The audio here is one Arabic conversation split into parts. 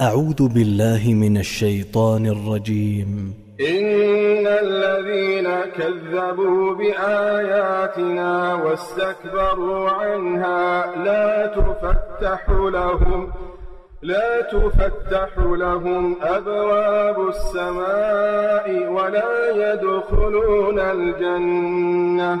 أعوذ بالله من الشيطان الرجيم. إن الذين كذبوا بآياتنا واستكبروا عنها لا تفتح لهم لا تفتح لهم أبواب السماء ولا يدخلون الجنة.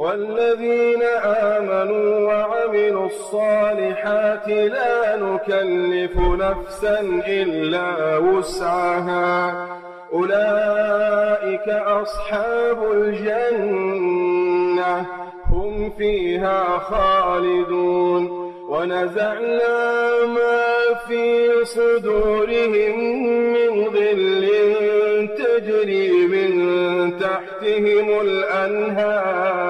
والذين آمنوا وعملوا الصالحات لا نكلف نفسا إلا وسعها. أولئك أصحاب الجنة هم فيها خالدون. ونزعنا ما في صدورهم من غل تجري من تحتهم الأنهار.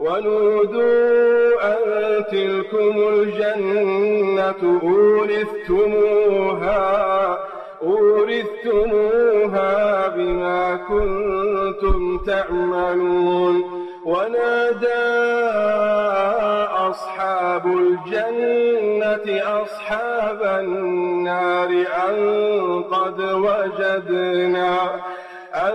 ونودوا أن تلكم الجنة أورثتموها أورثتموها بما كنتم تعملون. ونادى أصحاب الجنة أصحاب النار أن قد وجدنا أن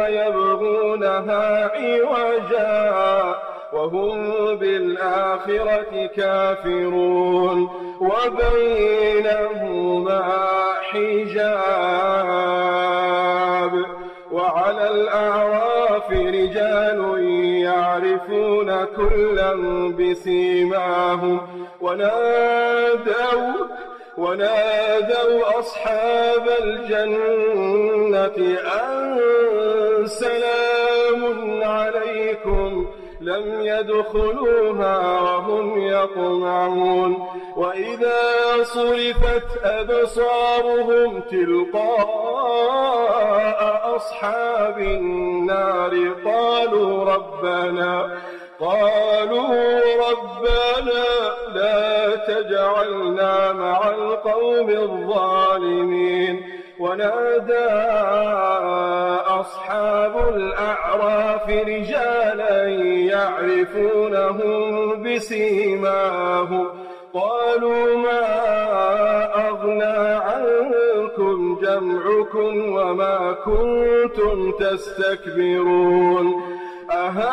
ويبغونها عوجا وهم بالآخرة كافرون وبينهما حجاب وعلى الأعراف رجال يعرفون كلا بسيماهم ونادوا ونادوا أصحاب الجنة أن لم يدخلوها وهم يطمعون وإذا صرفت أبصارهم تلقاء أصحاب النار قالوا ربنا قالوا ربنا لا تجعلنا مع القوم الظالمين ونادى أصحاب الأعراف رجالا يعرفونهم بسيماهم. قالوا ما أغنى عنكم جمعكم وما كنتم تستكبرون. أهؤلاء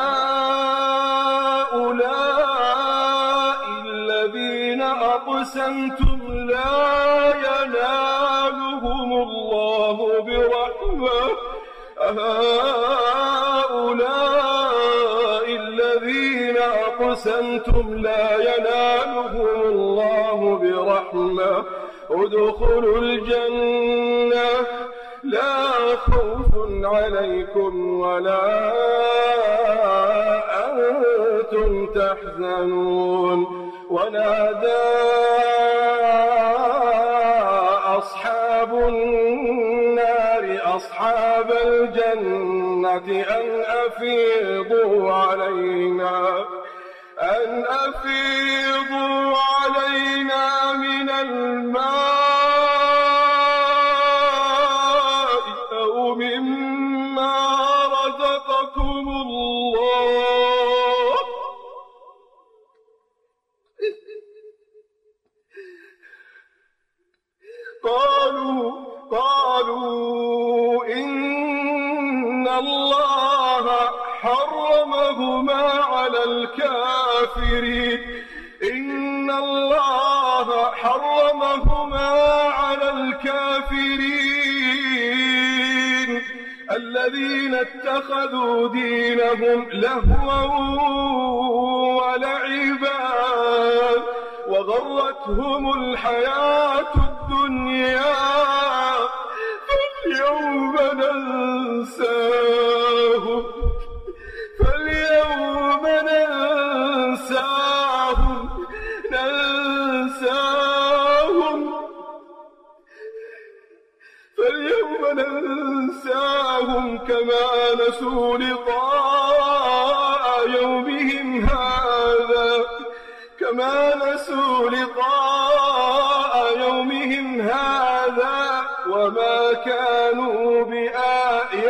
الذين أقسمتم لا ينالهم الله برحمة. أهؤلاء أقسمتم لا ينالهم الله برحمة. ادخلوا الجنة. لا خوف عليكم ولا أنتم تحزنون. ونادى أصحاب النار أصحاب الجنة أن أفيضوا علينا. أن أفيضوا علينا من الماء أو مما رزقكم الله. قالوا قالوا إن الله حرمهما على الكافرين. الكافرين. إن الله حرمهما على الكافرين. الذين اتخذوا دينهم لهوا ولعبا وغرتهم الحياة الدنيا. فاليوم ننساهم. فاليوم ننساهم كما نسوا لقاء يومهم هذا. كما نسوا لقاء يومهم هذا وما كانوا بآياتنا